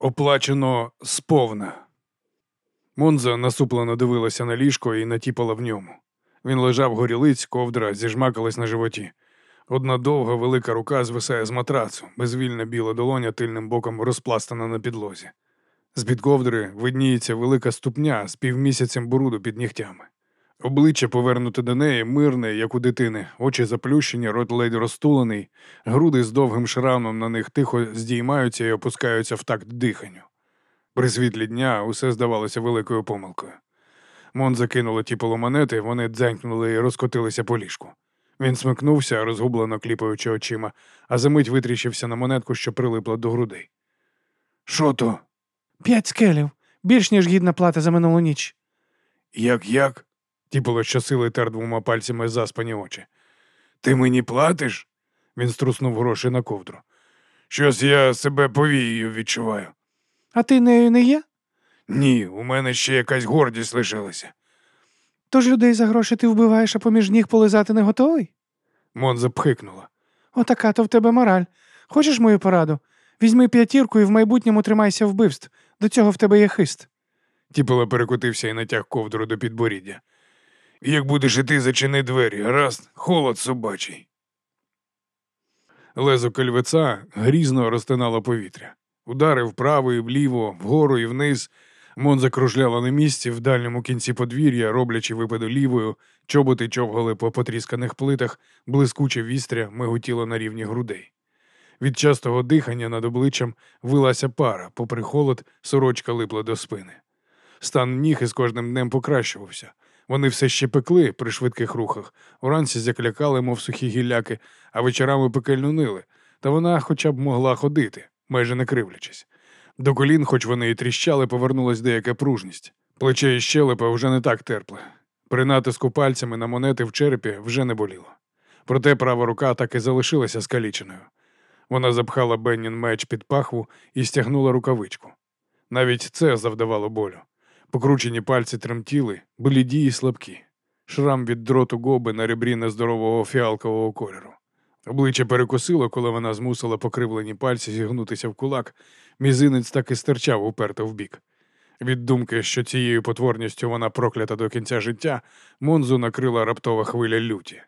Оплачено сповна. Монза насуплено дивилася на ліжко і натіпала в ньому. Він лежав горілиць, ковдра зіжмакалась на животі. Одна довга велика рука звисає з матрацу, безвільна біла долоня тильним боком розпластана на підлозі. З-під ковдри видніється велика ступня з півмісяцем бруду під нігтями. Обличчя повернуте до неї, мирне, як у дитини, очі заплющені, рот ледь розтулений, груди з довгим шрамом на них тихо здіймаються і опускаються в такт диханню. При світлі дня усе здавалося великою помилкою. Мон закинула ті поломонети, вони дзенькнули і розкотилися по ліжку. Він смикнувся, розгублено кліпаючи очима, а за мить витріщився на монетку, що прилипла до грудей. Що то? П'ять скелів. Більш ніж гідна плата за минулу ніч. Як як? Тіпало щосили тер двома пальцями заспані очі. Ти мені платиш? Він струснув гроші на ковдру. Щось я себе повією відчуваю. А ти нею не є? Ні, у мене ще якась гордість лишилася. Тож людей за гроші ти вбиваєш, а поміж ніг полизати не готовий? Мон запхикнула. Отака то в тебе мораль. Хочеш мою пораду? Візьми п'ятірку і в майбутньому тримайся вбивств. До цього в тебе є хист. Тіпало перекотився і натяг ковдру до підборіддя. Як будеш іти, зачини двері, гаразд, холод собачий. Лезо кальвеца грізно розтинало повітря. Удари вправо і вліво, вгору і вниз. Мон закружляла на місці в дальньому кінці подвір'я, роблячи випади лівою, чоботи човгали по потрісканих плитах, блискуче вістря миготіло на рівні грудей. Від частого дихання над обличчям вилася пара, попри холод, сорочка липла до спини. Стан ніг із кожним днем покращувався. Вони все ще пекли при швидких рухах, уранці заклякали, мов сухі гілляки, а вечорами пекельно нили, та вона хоча б могла ходити, майже не кривлячись. До колін, хоч вони і тріщали, повернулась деяка пружність. Плече і щелепа вже не так терпли. При натиску пальцями на монети в черепі вже не боліло. Проте права рука так і залишилася скаліченою. Вона запхала Беннін меч під пахву і стягнула рукавичку. Навіть це завдавало болю. Покручені пальці тремтіли, бліді і слабкі. Шрам від дроту гоби на ребрі нездорового фіалкового кольору. Обличчя перекосило, коли вона змусила покривлені пальці зігнутися в кулак, мізинець так і стирчав уперто вбік. Від думки, що цією потворністю вона проклята до кінця життя, Монзу накрила раптова хвиля люті.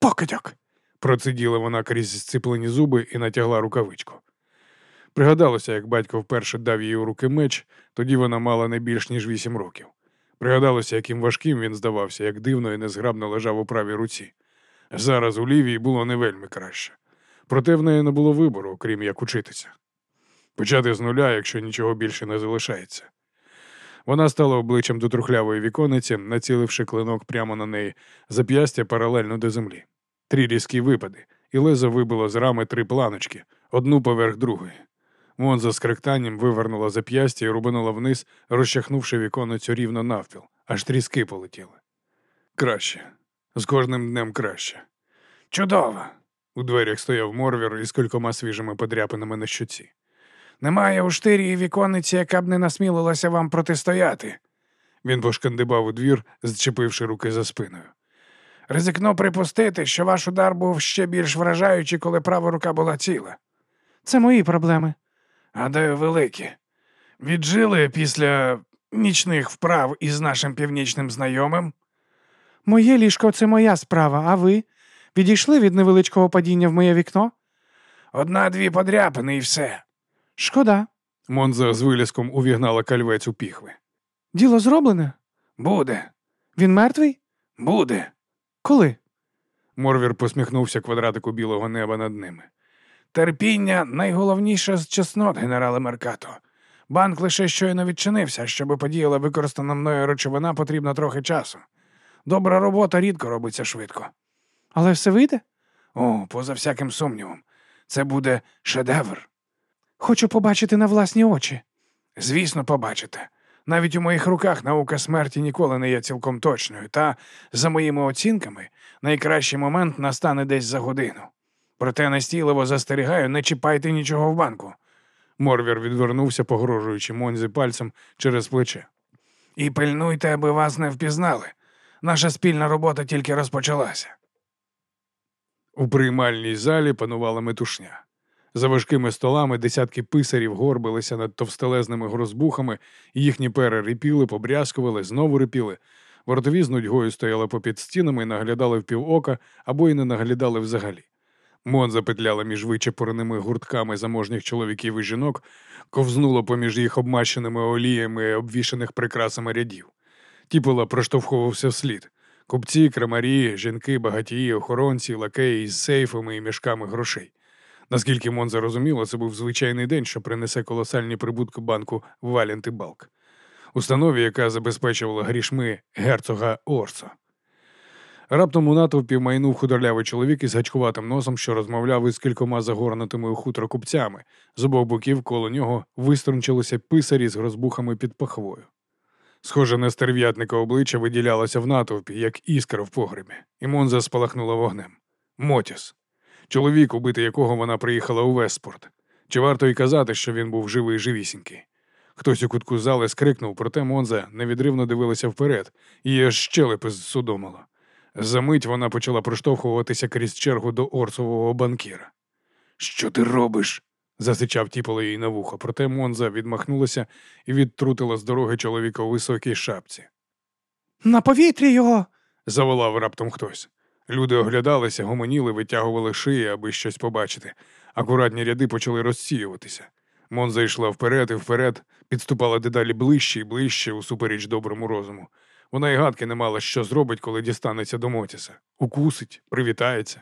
Покидьок! проциділа вона крізь зціплені зуби і натягла рукавичку. Пригадалося, як батько вперше дав їй у руки меч, тоді вона мала не більш ніж вісім років. Пригадалося, яким важким він здавався, як дивно і незграбно лежав у правій руці. Зараз у лівій було не вельми краще. Проте в неї не було вибору, крім як учитися. Почати з нуля, якщо нічого більше не залишається. Вона стала обличчям до трухлявої вікониці, націливши клинок прямо на неї, зап'ястя паралельно до землі. Три різкі випади, і лезо вибило з рами три планочки, одну поверх другої. Монза з кректанням вивернула зап'ястя і рубанула вниз, розчахнувши віконицю рівно навпіл, аж тріски полетіли. Краще, з кожним днем краще. Чудово! У дверях стояв морвір із кількома свіжими подряпинами на щоці. Немає у штирі і віконниці, яка б не насмілилася вам протистояти. Він пошкандибав у двір, зчепивши руки за спиною. Ризикно припустити, що ваш удар був ще більш вражаючий, коли права рука була ціла. Це мої проблеми. Гадаю, великі. Віджили після нічних вправ із нашим північним знайомим. Моє ліжко це моя справа, а ви? Відійшли від невеличкого падіння в моє вікно? Одна-дві подряпини і все. Шкода. Монза з вилізком увігнала кальвець у піхви. Діло зроблене? Буде, Він мертвий? буде. Коли? Морвір посміхнувся квадратику білого неба над ними. Терпіння найголовніше з чеснот, генерале Меркато. Банк лише щойно відчинився, щоби подіяла використана мною речовина, потрібно трохи часу. Добра робота рідко робиться швидко. Але все вийде? О, поза всяким сумнівом. Це буде шедевр. Хочу побачити на власні очі. Звісно, побачите. Навіть у моїх руках наука смерті ніколи не є цілком точною, та, за моїми оцінками, найкращий момент настане десь за годину. Проте настійливо застерігаю, не чіпайте нічого в банку. Морвір відвернувся, погрожуючи Монзі пальцем через плече. І пильнуйте, аби вас не впізнали. Наша спільна робота тільки розпочалася. У приймальній залі панувала метушня. За важкими столами десятки писарів горбилися над товстелезними грозбухами, їхні пери рипіли, побрязкували, знову рипіли. Вартові з нудьгою стояли попід стінами і наглядали в півока або й не наглядали взагалі. Мон запетляла між вичепореними гуртками заможніх чоловіків і жінок, ковзнула поміж їх обмащеними оліями обвішаних прикрасами рядів. Тіпола проштовхувався вслід. Купці, крамарі, жінки, багатії, охоронці, лакеї з сейфами і мішками грошей. Наскільки Мон зарозуміло, це був звичайний день, що принесе колосальні прибутки банку Валент Балк, установі, яка забезпечувала грішми герцога Орсо. Раптом у натовпі майнув худорлявий чоловік із гачкуватим носом, що розмовляв із кількома загорнутими у хутро купцями. З обох боків коло нього виструнчилися писарі з грозбухами під пахвою. Схоже на стерв'ятника обличчя виділялося в натовпі, як іскра в погребі, і Монза спалахнула вогнем. Мотіс. Чоловік, убити якого вона приїхала у Веспорт. Чи варто й казати, що він був живий живісінький? Хтось у кутку зали скрикнув, проте Монза невідривно дивилася вперед, аж щелепи зсудомило. Замить вона почала проштовхуватися крізь чергу до орсового банкіра. Що ти робиш? засичав тіпало їй на вухо, проте Монза відмахнулася і відтрутила з дороги чоловіка у високій шапці. На повітрі його. Заволав раптом хтось. Люди оглядалися, гомоніли, витягували шиї, аби щось побачити. Акуратні ряди почали розсіюватися. Монза йшла вперед і вперед, підступала дедалі ближче і ближче, усупереч доброму розуму. Вона й гадки не мала, що зробить, коли дістанеться до Мотіса. Укусить, привітається.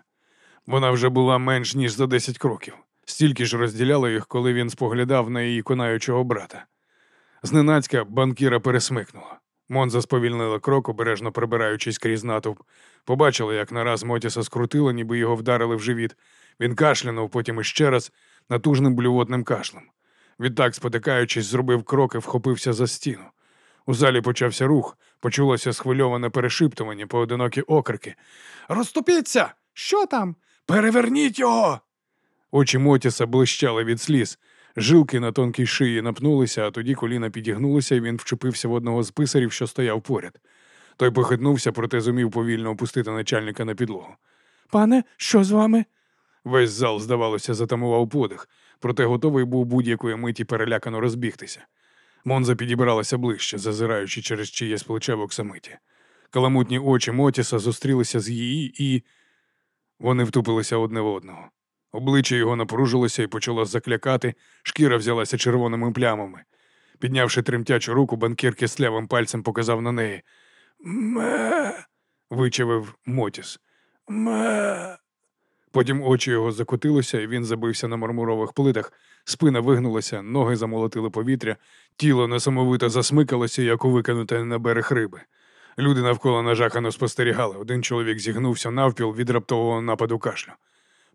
Вона вже була менш ніж за десять кроків. Стільки ж розділяло їх, коли він споглядав на її конаючого брата. Зненацька банкіра пересмикнула. Монза сповільнила крок, обережно прибираючись крізь натовп. Побачила, як нараз Мотіса скрутило, ніби його вдарили в живіт. Він кашлянув, потім іще раз натужним блювотним кашлем. Відтак, спотикаючись, зробив крок і вхопився за стіну. У залі почався рух, почулося схвильоване перешиптування, поодинокі окрики. Розступіться! Що там? Переверніть його! Очі Мотіса блищали від сліз. Жилки на тонкій шиї напнулися, а тоді коліна підігнулися, і він вчепився в одного з писарів, що стояв поряд. Той похитнувся, проте зумів повільно опустити начальника на підлогу. Пане, що з вами? Весь зал, здавалося, затамував подих, проте готовий був будь-якої миті перелякано розбігтися. Монза підібралася ближче, зазираючи через чиєсь плече в оксамиті. Каламутні очі Мотіса зустрілися з її, і вони втупилися одне в одного. Обличчя його напружилося і почало заклякати, шкіра взялася червоними плямами. Піднявши тремтячу руку, банкір кислявим пальцем показав на неї. Ме. вичавив Мотіс. Ме. Потім очі його закотилися, і він забився на мармурових плитах, спина вигнулася, ноги замолотили повітря, тіло несамовито засмикалося, як у викинуте на берег риби. Люди навколо нажахано спостерігали. Один чоловік зігнувся навпіл від раптового нападу кашлю.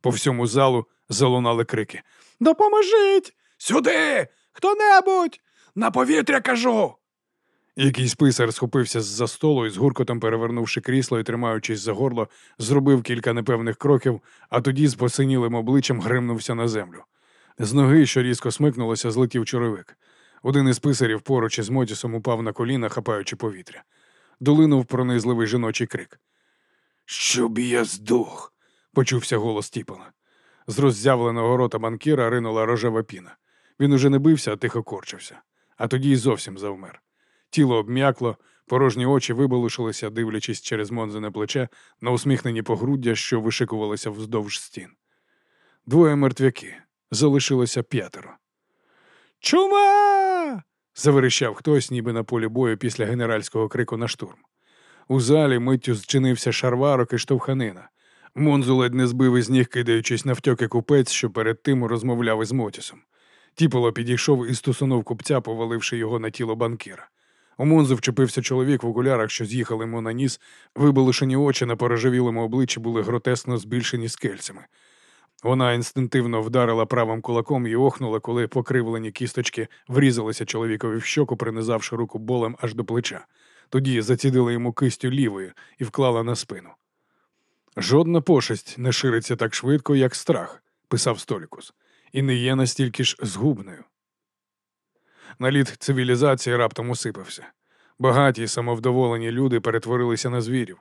По всьому залу залунали крики. Допоможіть! Сюди! Хто-небудь! На повітря кажу! Якийсь писар схопився з-за столу і з гуркотом перевернувши крісло і тримаючись за горло, зробив кілька непевних кроків, а тоді з посинілим обличчям гримнувся на землю. З ноги, що різко смикнулося, злетів чоровик. Один із писарів поруч із Мотісом упав на коліна, хапаючи повітря. Долинув пронизливий жіночий крик. Щоб я здох, почувся голос Тіпона. З роззявленого рота банкіра ринула рожева піна. Він уже не бився, а тихо корчився, а тоді й зовсім завмер. Тіло обм'якло, порожні очі виболушилися, дивлячись через Монзине плече на усміхнені погруддя, що вишикувалися вздовж стін. Двоє мертвяки. Залишилося п'ятеро. Чума. заверещав хтось, ніби на полі бою після генеральського крику на штурм. У залі миттю зчинився шарварок і штовханина. Монзу ледь не збив із ніг, кидаючись навтьоки купець, що перед тим розмовляв із Мотісом. Тіполо підійшов і стусунув купця, поваливши його на тіло банкіра. У Монзу вчепився чоловік в окулярах, що з'їхали йому на ніс, виболошені очі на порожевілому обличчі були гротесно збільшені скельцями. Вона інстинктивно вдарила правим кулаком і охнула, коли покривлені кісточки врізалися чоловікові в щоку, принизавши руку болем аж до плеча. Тоді зацідила йому кистю лівою і вклала на спину. Жодна пошесть не шириться так швидко, як страх, писав Столікус, і не є настільки ж згубною. Наліт цивілізації раптом усипався. Багаті самовдоволені люди перетворилися на звірів.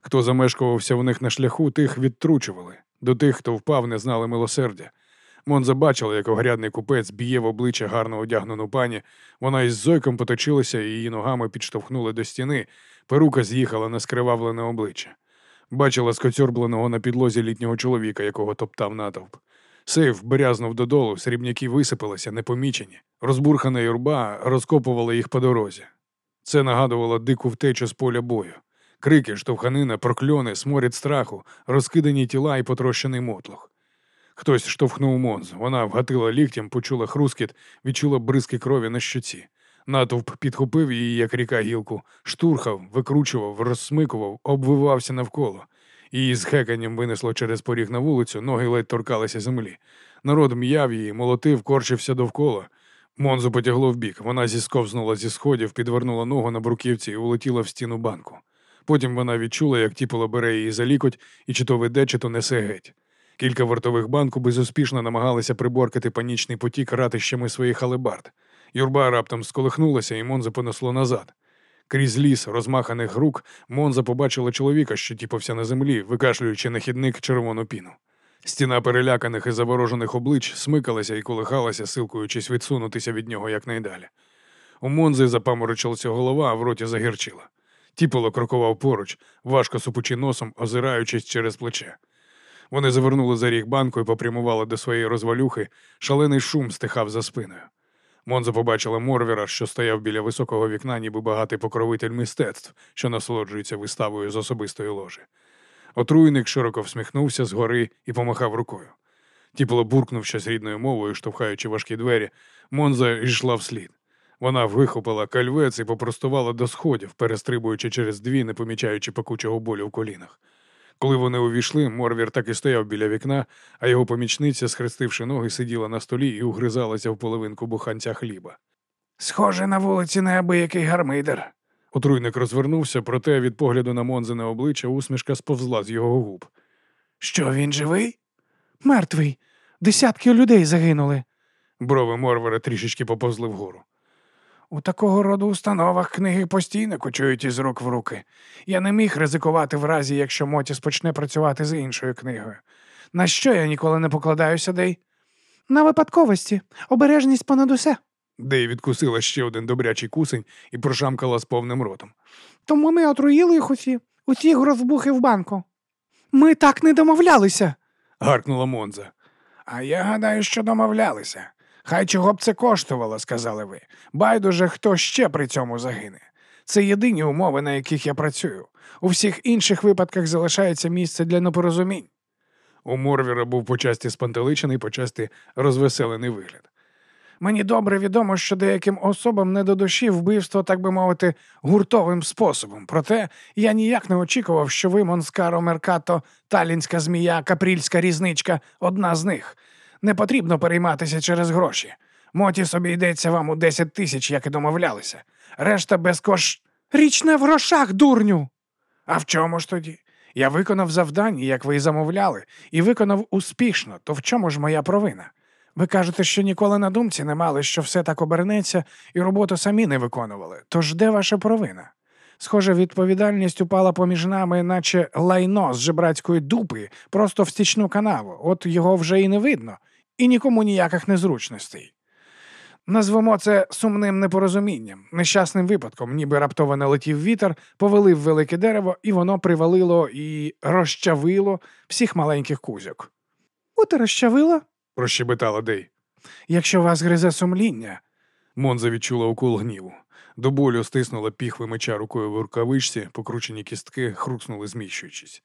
Хто замешкувався в них на шляху, тих відтручували. До тих, хто впав, не знали милосердя. Монза бачила, як огрядний купець б'є в обличчя гарно одягнену пані. Вона із зойком поточилася і її ногами підштовхнули до стіни. Перука з'їхала на скривавлене обличчя. Бачила скоцьорбленого на підлозі літнього чоловіка, якого топтав натовп. Сейф брязнув додолу, срібняки висипалися, непомічені. Розбурхана юрба розкопувала їх по дорозі. Це нагадувало дику втечу з поля бою. Крики, штовханина, прокльони, сморід страху, розкидані тіла і потрощений мотлох. Хтось штовхнув Монз. Вона вгатила ліктем, почула хрускіт, відчула бризки крові на щоці. Натовп підхопив її, як ріка гілку, штурхав, викручував, розсмикував, обвивався навколо. Її з хеканням винесло через поріг на вулицю, ноги ледь торкалися землі. Народ м'яв її, молотив, корчився довкола. Монзу потягло вбік. Вона зісковзнула зі сходів, підвернула ногу на бруківці і улетіла в стіну банку. Потім вона відчула, як тіпало бере її за лікоть і чи то веде, чи то несе геть. Кілька вартових банку безуспішно намагалися приборкати панічний потік ратищами своїх алебард. Юрба раптом сколихнулася, і Монза понесло назад. Крізь ліс розмаханих рук Монза побачила чоловіка, що тіпався на землі, викашлюючи на хідник червону піну. Стіна переляканих і заворожених облич смикалася і колихалася, силкуючись відсунутися від нього якнайдалі. У Монзи запаморочилася голова, а в роті загірчила. Тіполо крокував поруч, важко супучи носом, озираючись через плече. Вони завернули за ріг банку і попрямували до своєї розвалюхи, шалений шум стихав за спиною. Монза побачила Морвіра, що стояв біля високого вікна, ніби багатий покровитель мистецтв, що насолоджується виставою з особистої ложі. Отруйник широко всміхнувся згори і помахав рукою. Тіполо буркнув щось рідною мовою, штовхаючи важкі двері. Монза йшла вслід. Вона вихопила кальвець і попростувала до сходів, перестрибуючи через дві, не помічаючи пекучого болю в колінах. Коли вони увійшли, Морвір так і стояв біля вікна, а його помічниця, схрестивши ноги, сиділа на столі і угризалася в половинку буханця хліба. Схоже на вулиці неабиякий гармидер. Отруйник розвернувся, проте від погляду на Монзине обличчя усмішка сповзла з його губ. Що він живий? Мертвий. Десятки людей загинули. Брови Морвера трішечки поповзли вгору. У такого роду установах книги постійно кочують із рук в руки. Я не міг ризикувати в разі, якщо Мотіс почне працювати з іншою книгою. На що я ніколи не покладаюся, Дей? На випадковості. Обережність понад усе. Дей відкусила ще один добрячий кусень і прошамкала з повним ротом. Тому ми отруїли їх усі, усі грозбухи в банку. Ми так не домовлялися. Гаркнула Монза. А я гадаю, що домовлялися. Хай чого б це коштувало, сказали ви. Байдуже, хто ще при цьому загине. Це єдині умови, на яких я працюю. У всіх інших випадках залишається місце для непорозумінь. У Морвіра був почасті спантеличений, почасті розвеселений вигляд. Мені добре відомо, що деяким особам не до душі вбивство, так би мовити, гуртовим способом. Проте я ніяк не очікував, що ви, Монскаро, Меркато, Талінська змія, Капрільська різничка одна з них. Не потрібно перейматися через гроші. Моті собі йдеться вам у 10 тисяч, як і домовлялися. Решта без кош. Річ не в грошах, дурню. А в чому ж тоді? Я виконав завдання, як ви і замовляли, і виконав успішно, то в чому ж моя провина? Ви кажете, що ніколи на думці не мали, що все так обернеться, і роботу самі не виконували. Тож де ваша провина? Схоже, відповідальність упала поміж нами, наче лайно з жебрацької дупи, просто в стічну канаву. От його вже і не видно, і нікому ніяких незручностей. Назвемо це сумним непорозумінням, нещасним випадком, ніби раптово налетів вітер, повалив велике дерево, і воно привалило і розчавило всіх маленьких кузьок. От і розчавила. Прощебетала Дей. Якщо вас гризе сумління, Монза відчула укол гніву. До болю стиснула піхви меча рукою в рукавичці, покручені кістки хруснули, зміщуючись.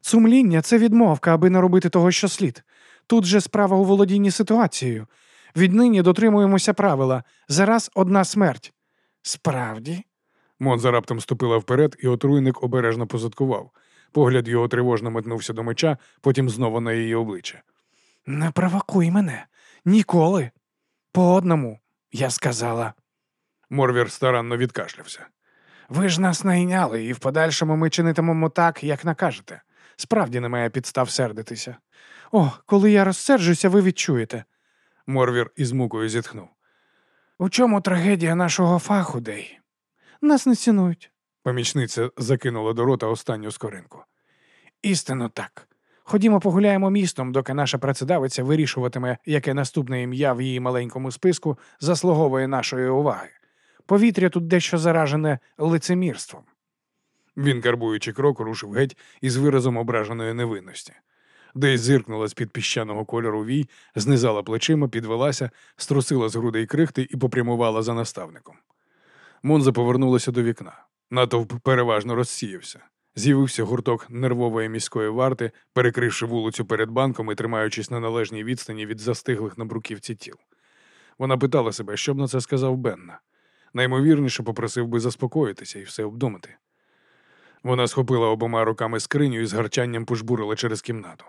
Сумління це відмовка, аби не робити того, що слід. Тут же справа у володінні ситуацією. Віднині дотримуємося правила. Зараз одна смерть. справді, Монза раптом ступила вперед, і отруйник обережно позадкував. Погляд його тривожно метнувся до меча, потім знову на її обличчя. не провокуй мене. Ніколи. По одному, я сказала. Морвір старанно відкашлявся. Ви ж нас найняли, і в подальшому ми чинитимемо так, як накажете. Справді немає підстав сердитися. О, коли я розсерджуся, ви відчуєте. Морвір із мукою зітхнув. У чому трагедія нашого фаху, Дей? Нас не цінують. Помічниця закинула до рота останню скоринку. Істинно так. Ходімо погуляємо містом, доки наша працедавиця вирішуватиме, яке наступне ім'я в її маленькому списку заслуговує нашої уваги. Повітря тут дещо заражене лицемірством. Він, карбуючи крок, рушив геть із виразом ображеної невинності. Десь зиркнула з-під піщаного кольору вій, знизала плечима, підвелася, струсила з грудей крихти і попрямувала за наставником. Монза повернулася до вікна. Натовп переважно розсіявся. З'явився гурток нервової міської варти, перекривши вулицю перед банком і тримаючись на належній відстані від застиглих на бруківці тіл. Вона питала себе, що б на це сказав Бенна. Наймовірніше попросив би заспокоїтися і все обдумати. Вона схопила обома руками скриню і з гарчанням пожбурила через кімнату.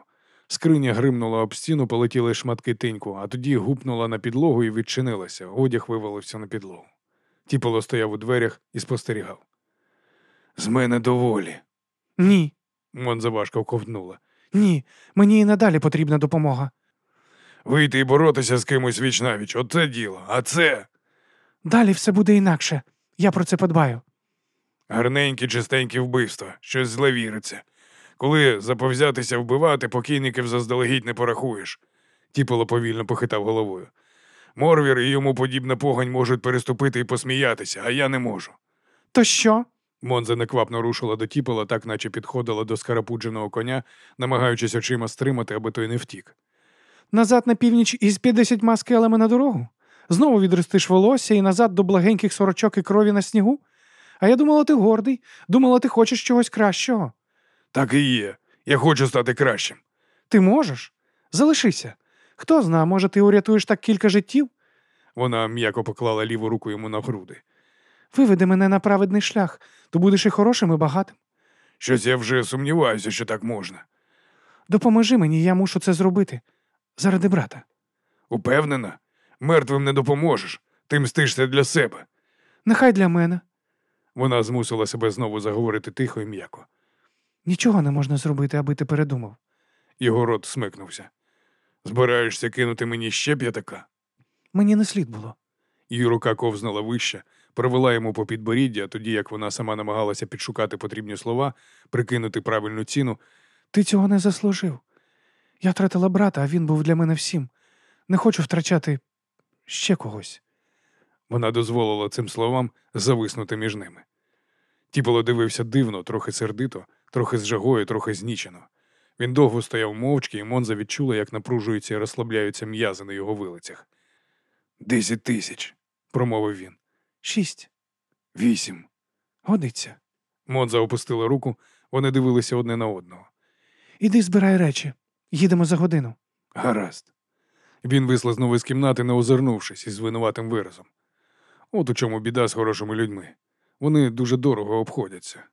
Скриня гримнула об стіну, полетіли шматки тиньку, а тоді гупнула на підлогу і відчинилася. Одяг вивалився на підлогу. Тіполо стояв у дверях і спостерігав. З мене доволі. Ні, Монза важко ковтнула. ні, мені і надалі потрібна допомога. Вийти і боротися з кимось вічнавіч, оце діло, а це. Далі все буде інакше. Я про це подбаю. Гарненькі, чистенькі вбивства, щось зле віриться. Коли заповзятися вбивати, покійників заздалегідь не порахуєш. Тіполо повільно похитав головою. Морвір і йому подібна погань можуть переступити і посміятися, а я не можу. То що? Монза неквапно рушила до тіпола, так наче підходила до скарапудженого коня, намагаючись очима стримати, аби той не втік. Назад на північ із 50 скелами на дорогу? Знову відростиш волосся і назад до благеньких сорочок і крові на снігу? А я думала, ти гордий, думала, ти хочеш чогось кращого. Так і є. Я хочу стати кращим. Ти можеш? Залишися. Хто зна, може, ти урятуєш так кілька життів? Вона м'яко поклала ліву руку йому на груди. Виведи мене на праведний шлях, то будеш і хорошим, і багатим. Щось я вже сумніваюся, що так можна. Допоможи мені, я мушу це зробити. Заради брата. Упевнена? Мертвим не допоможеш. Ти мстишся для себе. Нехай для мене. Вона змусила себе знову заговорити тихо і м'яко. Нічого не можна зробити, аби ти передумав. Його рот смикнувся. Збираєшся кинути мені ще п'ятака? Мені не слід було. Її рука ковзнула вище, провела йому по підборіддя, тоді як вона сама намагалася підшукати потрібні слова, прикинути правильну ціну. Ти цього не заслужив. Я втратила брата, а він був для мене всім. Не хочу втрачати ще когось. Вона дозволила цим словам зависнути між ними. Тіполо дивився дивно, трохи сердито, трохи з жагою, трохи знічено. Він довго стояв мовчки, і Монза відчула, як напружуються і розслабляються м'язи на його вилицях. Десять тисяч, промовив він. Шість. Вісім. Годиться. Монза опустила руку, вони дивилися одне на одного. Іди збирай речі. Їдемо за годину. Гаразд. Він вислизнув із кімнати, не озирнувшись із винуватим виразом. От у чому біда з хорошими людьми. Вони дуже дорого обходяться.